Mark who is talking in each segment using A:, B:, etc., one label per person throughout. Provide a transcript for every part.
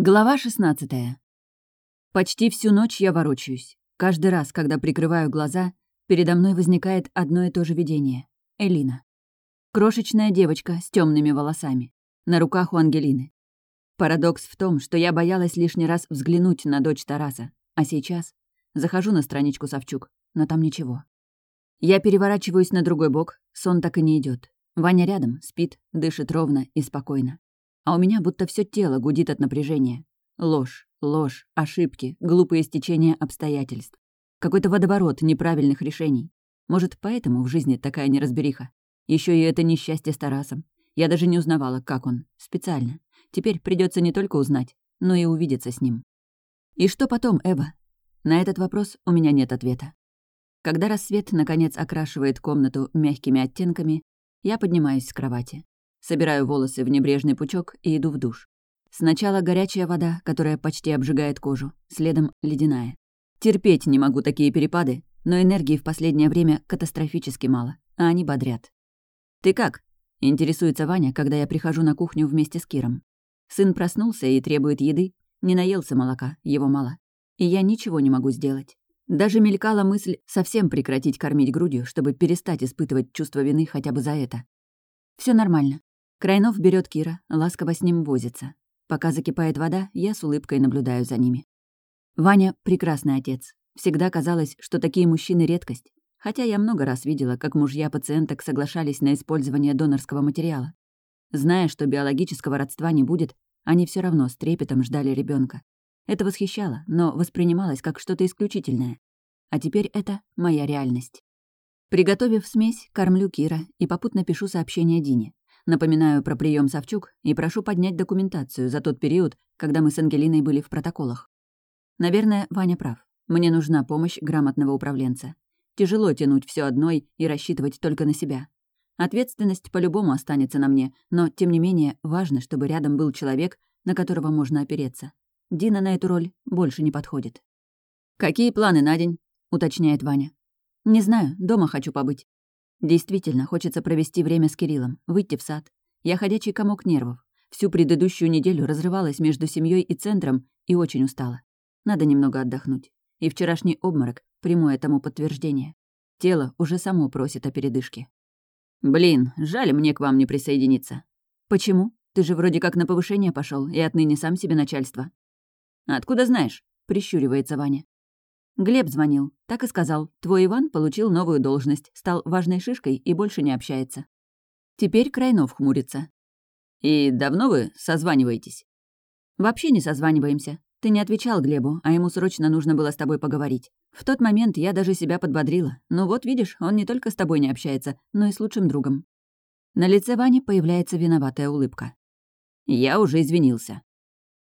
A: Глава 16. Почти всю ночь я ворочаюсь. Каждый раз, когда прикрываю глаза, передо мной возникает одно и то же видение. Элина. Крошечная девочка с темными волосами. На руках у Ангелины. Парадокс в том, что я боялась лишний раз взглянуть на дочь Тараса, а сейчас захожу на страничку Савчук, но там ничего. Я переворачиваюсь на другой бок, сон так и не идет. Ваня рядом, спит, дышит ровно и спокойно а у меня будто все тело гудит от напряжения. Ложь, ложь, ошибки, глупые стечения обстоятельств. Какой-то водоворот неправильных решений. Может, поэтому в жизни такая неразбериха. Еще и это несчастье с Тарасом. Я даже не узнавала, как он. Специально. Теперь придется не только узнать, но и увидеться с ним. И что потом, Эва? На этот вопрос у меня нет ответа. Когда рассвет, наконец, окрашивает комнату мягкими оттенками, я поднимаюсь с кровати. Собираю волосы в небрежный пучок и иду в душ. Сначала горячая вода, которая почти обжигает кожу, следом ледяная. Терпеть не могу такие перепады, но энергии в последнее время катастрофически мало, а они бодрят. «Ты как?» — интересуется Ваня, когда я прихожу на кухню вместе с Киром. Сын проснулся и требует еды, не наелся молока, его мало. И я ничего не могу сделать. Даже мелькала мысль совсем прекратить кормить грудью, чтобы перестать испытывать чувство вины хотя бы за это. Все нормально. Крайнов берет Кира, ласково с ним возится. Пока закипает вода, я с улыбкой наблюдаю за ними. Ваня — прекрасный отец. Всегда казалось, что такие мужчины — редкость. Хотя я много раз видела, как мужья пациенток соглашались на использование донорского материала. Зная, что биологического родства не будет, они все равно с трепетом ждали ребенка. Это восхищало, но воспринималось как что-то исключительное. А теперь это моя реальность. Приготовив смесь, кормлю Кира и попутно пишу сообщение Дине. Напоминаю про прием Савчук и прошу поднять документацию за тот период, когда мы с Ангелиной были в протоколах. Наверное, Ваня прав. Мне нужна помощь грамотного управленца. Тяжело тянуть все одной и рассчитывать только на себя. Ответственность по-любому останется на мне, но, тем не менее, важно, чтобы рядом был человек, на которого можно опереться. Дина на эту роль больше не подходит. «Какие планы на день?» — уточняет Ваня. «Не знаю, дома хочу побыть. Действительно, хочется провести время с Кириллом, выйти в сад. Я ходячий комок нервов. Всю предыдущую неделю разрывалась между семьей и центром и очень устала. Надо немного отдохнуть. И вчерашний обморок — прямое тому подтверждение. Тело уже само просит о передышке. «Блин, жаль мне к вам не присоединиться». «Почему? Ты же вроде как на повышение пошел и отныне сам себе начальство». «Откуда знаешь?» — прищуривается Ваня. Глеб звонил. Так и сказал. Твой Иван получил новую должность, стал важной шишкой и больше не общается. Теперь Крайнов хмурится. «И давно вы созваниваетесь?» «Вообще не созваниваемся. Ты не отвечал Глебу, а ему срочно нужно было с тобой поговорить. В тот момент я даже себя подбодрила. Ну вот, видишь, он не только с тобой не общается, но и с лучшим другом». На лице Вани появляется виноватая улыбка. «Я уже извинился».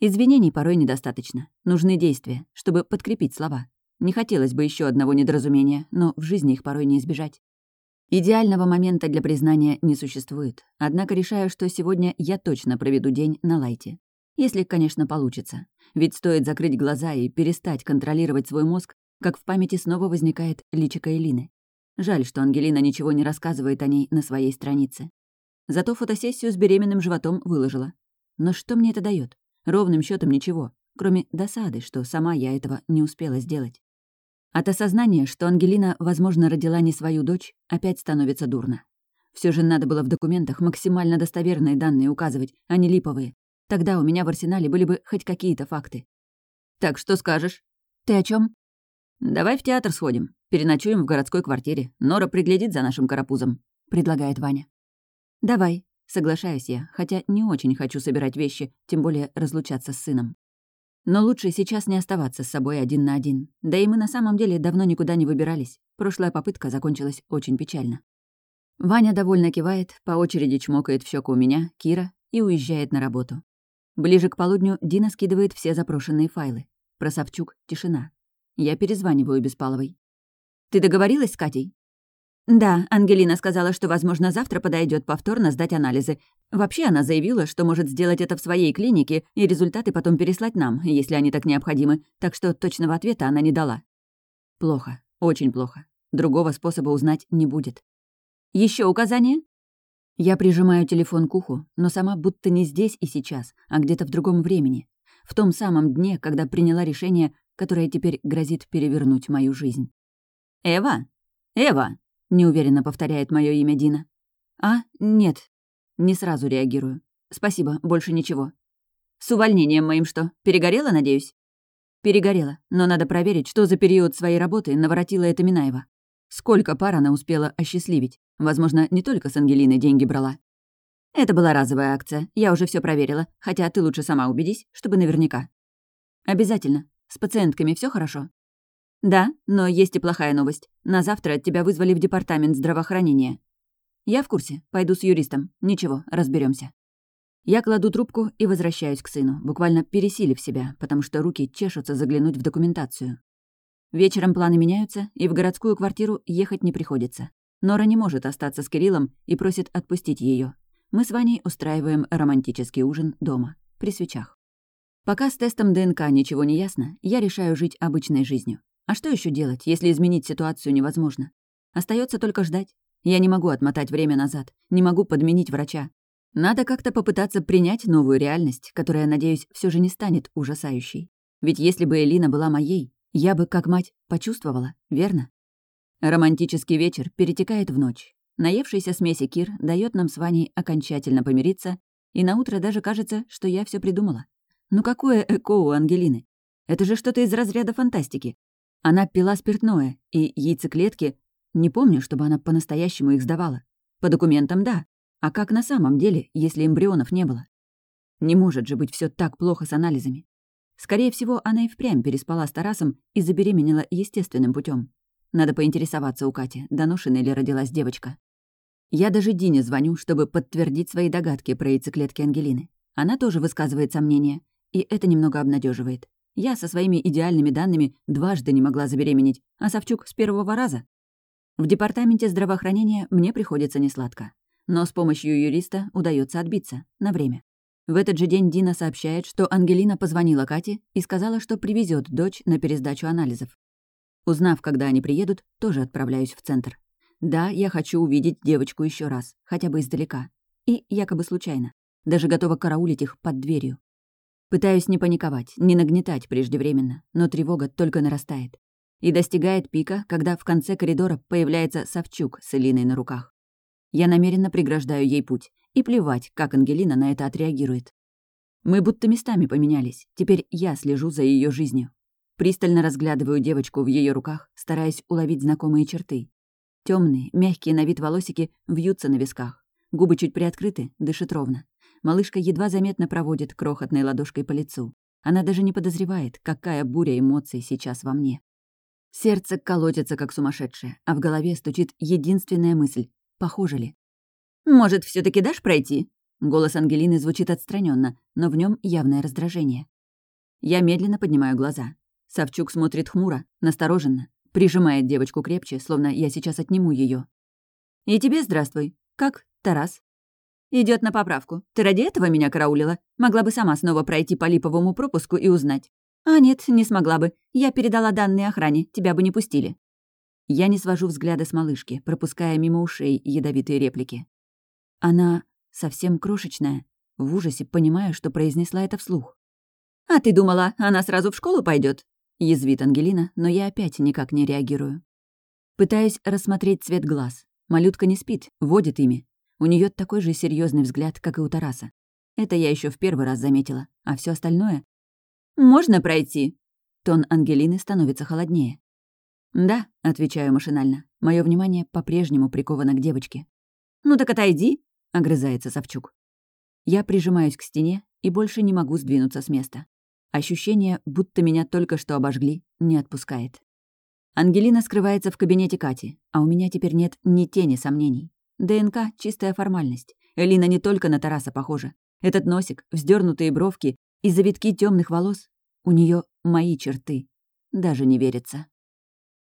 A: Извинений порой недостаточно. Нужны действия, чтобы подкрепить слова. Не хотелось бы еще одного недоразумения, но в жизни их порой не избежать. Идеального момента для признания не существует, однако решаю, что сегодня я точно проведу день на лайте. Если, конечно, получится. Ведь стоит закрыть глаза и перестать контролировать свой мозг, как в памяти снова возникает личико Элины. Жаль, что Ангелина ничего не рассказывает о ней на своей странице. Зато фотосессию с беременным животом выложила. Но что мне это дает? Ровным счетом ничего, кроме досады, что сама я этого не успела сделать. От осознания, что Ангелина, возможно, родила не свою дочь, опять становится дурно. Все же надо было в документах максимально достоверные данные указывать, а не липовые. Тогда у меня в арсенале были бы хоть какие-то факты. «Так что скажешь?» «Ты о чем? «Давай в театр сходим. Переночуем в городской квартире. Нора приглядит за нашим карапузом», — предлагает Ваня. «Давай», — соглашаюсь я, хотя не очень хочу собирать вещи, тем более разлучаться с сыном. Но лучше сейчас не оставаться с собой один на один. Да и мы на самом деле давно никуда не выбирались. Прошлая попытка закончилась очень печально. Ваня довольно кивает, по очереди чмокает в щеку у меня, Кира, и уезжает на работу. Ближе к полудню Дина скидывает все запрошенные файлы. Про Савчук — тишина. Я перезваниваю Беспаловой. «Ты договорилась с Катей?» «Да, Ангелина сказала, что, возможно, завтра подойдет повторно сдать анализы. Вообще она заявила, что может сделать это в своей клинике и результаты потом переслать нам, если они так необходимы, так что точного ответа она не дала». «Плохо, очень плохо. Другого способа узнать не будет». Еще указания?» Я прижимаю телефон к уху, но сама будто не здесь и сейчас, а где-то в другом времени. В том самом дне, когда приняла решение, которое теперь грозит перевернуть мою жизнь. «Эва? Эва!» — неуверенно повторяет мое имя Дина. «А, нет». Не сразу реагирую. «Спасибо, больше ничего». «С увольнением моим что, перегорела, надеюсь?» «Перегорела, но надо проверить, что за период своей работы наворотила эта Минаева. Сколько пар она успела осчастливить. Возможно, не только с Ангелиной деньги брала. Это была разовая акция. Я уже все проверила. Хотя ты лучше сама убедись, чтобы наверняка. Обязательно. С пациентками все хорошо? Да, но есть и плохая новость. На завтра тебя вызвали в департамент здравоохранения. Я в курсе. Пойду с юристом. Ничего, разберемся. Я кладу трубку и возвращаюсь к сыну, буквально пересилив себя, потому что руки чешутся заглянуть в документацию. Вечером планы меняются, и в городскую квартиру ехать не приходится. Нора не может остаться с Кириллом и просит отпустить ее. Мы с Ваней устраиваем романтический ужин дома, при свечах. Пока с тестом ДНК ничего не ясно, я решаю жить обычной жизнью. А что еще делать, если изменить ситуацию невозможно? Остается только ждать. Я не могу отмотать время назад, не могу подменить врача. Надо как-то попытаться принять новую реальность, которая, надеюсь, все же не станет ужасающей. Ведь если бы Элина была моей, я бы, как мать, почувствовала, верно? Романтический вечер перетекает в ночь. Наевшийся смеси Кир дает нам с Ваней окончательно помириться, и наутро даже кажется, что я все придумала. Ну какое эко у Ангелины? Это же что-то из разряда фантастики. Она пила спиртное, и яйцеклетки... Не помню, чтобы она по-настоящему их сдавала. По документам — да. А как на самом деле, если эмбрионов не было? Не может же быть все так плохо с анализами. Скорее всего, она и впрямь переспала с Тарасом и забеременела естественным путем. Надо поинтересоваться у Кати, доношенной ли родилась девочка. Я даже Дине звоню, чтобы подтвердить свои догадки про яйцеклетки Ангелины. Она тоже высказывает сомнения, и это немного обнадеживает. Я со своими идеальными данными дважды не могла забеременеть, а Савчук с первого раза. В департаменте здравоохранения мне приходится несладко. Но с помощью юриста удается отбиться. На время. В этот же день Дина сообщает, что Ангелина позвонила Кате и сказала, что привезет дочь на пересдачу анализов. Узнав, когда они приедут, тоже отправляюсь в центр. Да, я хочу увидеть девочку еще раз, хотя бы издалека. И якобы случайно. Даже готова караулить их под дверью. Пытаюсь не паниковать, не нагнетать преждевременно, но тревога только нарастает. И достигает пика, когда в конце коридора появляется Савчук с Элиной на руках. Я намеренно преграждаю ей путь, и плевать, как Ангелина на это отреагирует. Мы будто местами поменялись. Теперь я слежу за ее жизнью. Пристально разглядываю девочку в ее руках, стараясь уловить знакомые черты. Темные, мягкие на вид волосики вьются на висках. Губы чуть приоткрыты, дышит ровно. Малышка едва заметно проводит крохотной ладошкой по лицу. Она даже не подозревает, какая буря эмоций сейчас во мне. Сердце колотится, как сумасшедшее, а в голове стучит единственная мысль — похоже ли? «Может, все таки дашь пройти?» Голос Ангелины звучит отстраненно, но в нем явное раздражение. Я медленно поднимаю глаза. Савчук смотрит хмуро, настороженно, прижимает девочку крепче, словно я сейчас отниму ее. «И тебе здравствуй. Как, Тарас?» Идет на поправку. Ты ради этого меня караулила? Могла бы сама снова пройти по липовому пропуску и узнать. А нет, не смогла бы. Я передала данные охране, тебя бы не пустили. Я не свожу взгляда с малышки, пропуская мимо ушей ядовитые реплики. Она совсем крошечная. В ужасе понимаю, что произнесла это вслух. «А ты думала, она сразу в школу пойдет? язвит Ангелина, но я опять никак не реагирую. Пытаюсь рассмотреть цвет глаз. Малютка не спит, водит ими. У нее такой же серьезный взгляд, как и у Тараса. Это я еще в первый раз заметила, а все остальное... «Можно пройти?» Тон Ангелины становится холоднее. «Да», — отвечаю машинально. Мое внимание по-прежнему приковано к девочке. «Ну так отойди», — огрызается Савчук. Я прижимаюсь к стене и больше не могу сдвинуться с места. Ощущение, будто меня только что обожгли, не отпускает. Ангелина скрывается в кабинете Кати, а у меня теперь нет ни тени сомнений. ДНК — чистая формальность. Элина не только на Тараса похожа. Этот носик, вздернутые бровки и завитки темных волос — у нее мои черты. Даже не верится.